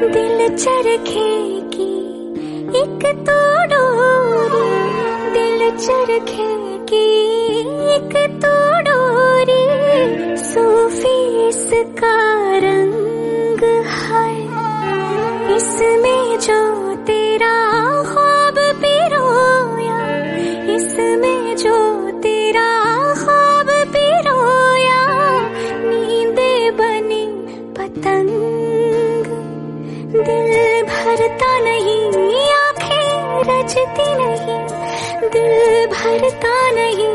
दिल चरखे की एक तो डोरी दिल चरखे की एक तो डोरी सूफी इसका रंग है। इसमें जो तेरा ख्वाब पिरोया इसमें जो तेरा ख्वाब पिरोया नींदे बनी पतंग दिल भरता नहीं आंखें रजती नहीं दिल भरता नहीं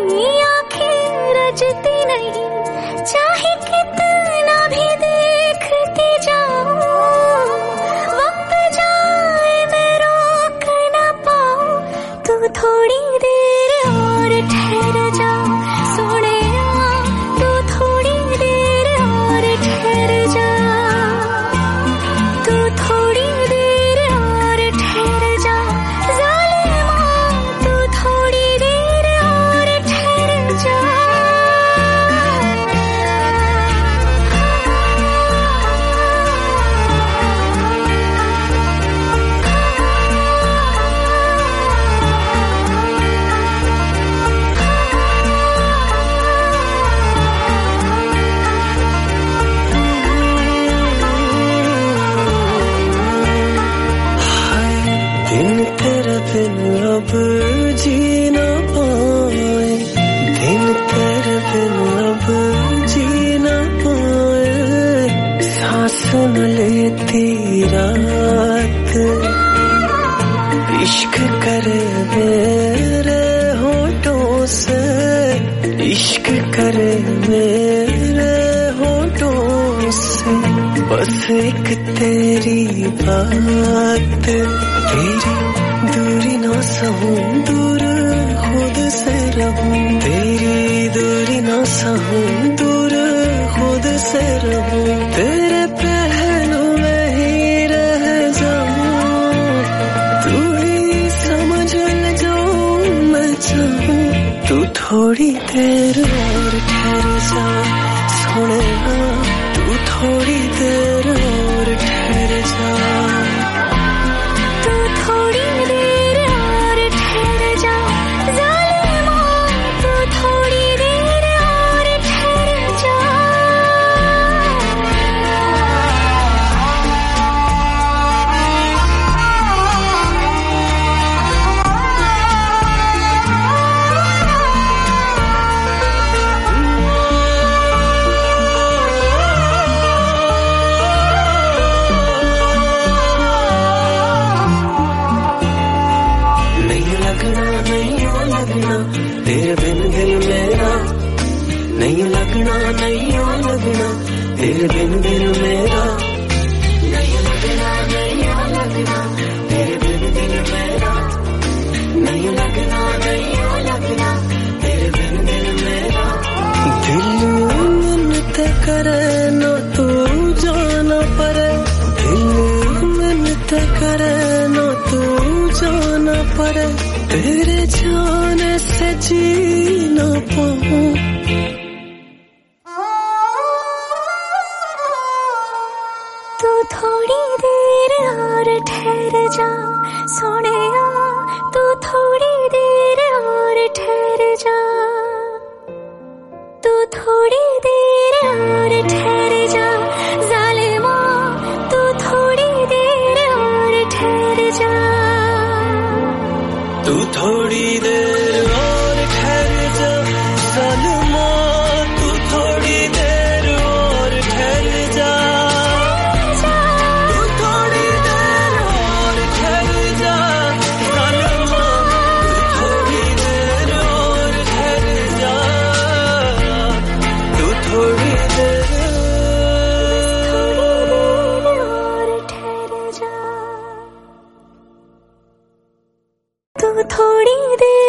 इश्क करे मेरे होठों से, इश्क करे मेरे होठों से। बस एक तेरी बात, तेरी दूरी ना सहूं, दूर खुद से रहूँ। तेरी दूरी ना सहूं, दूर खुद से रहूँ। थोड़ी देर और ठहर जा। सोने तू थोड़ी देर और लगना तेरे बिन दिल मेरा नहीं लगना नहीं लगना तेरे बिन दिल मेरा लगना तेरे बिन दिल मेरा। तेरे करे ना तू जाना परे दिल मिनते करे ना तू जाना पड़े। तेरे जाने से जी ना पाऊं तू थोड़ी देर और ठहर जा सोने तू थोड़ी देर और ठहर जा तू थोड़ी देर और ठहर जा जालिमा तू थोड़ी देर और ठहर जा तू थोड़ी देर കൂടിയതേ